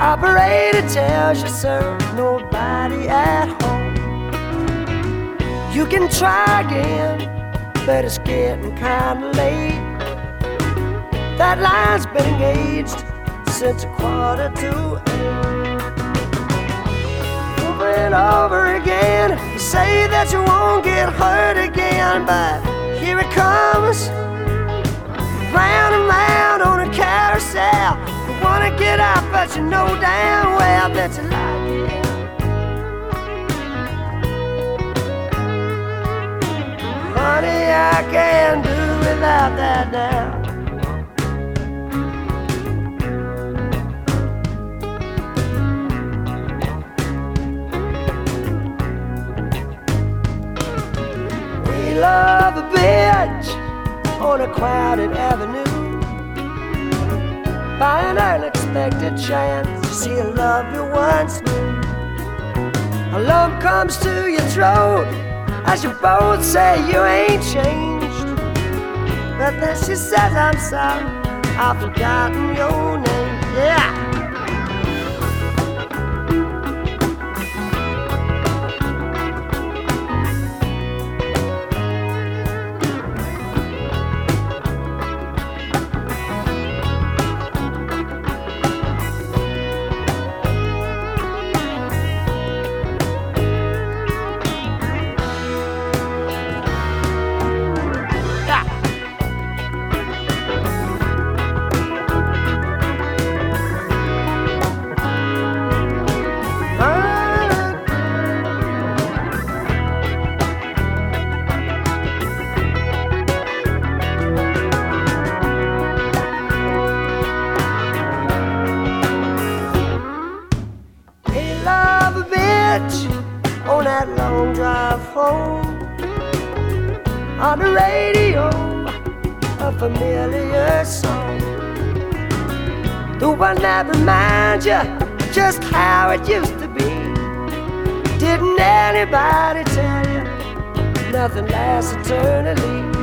Operator tells you, sir, nobody at home. You can try again, but it's getting kinda late. That line's been engaged since a quarter to eight. Over and over again, you say that you won't get hurt again, but here it comes. Round and round on a carousel. You wanna get out, but you know damn well that you like it. Honey, I can't do without that now. Love a bitch on a crowded avenue. By an unexpected chance, you see a love you once knew. A lump comes to your throat as you both say you ain't changed. But then she says, I'm sorry, I've forgotten your name. Yeah. On that long drive home. On the radio, a familiar song. The one that reminds you just how it used to be. Didn't anybody tell you nothing lasts eternally?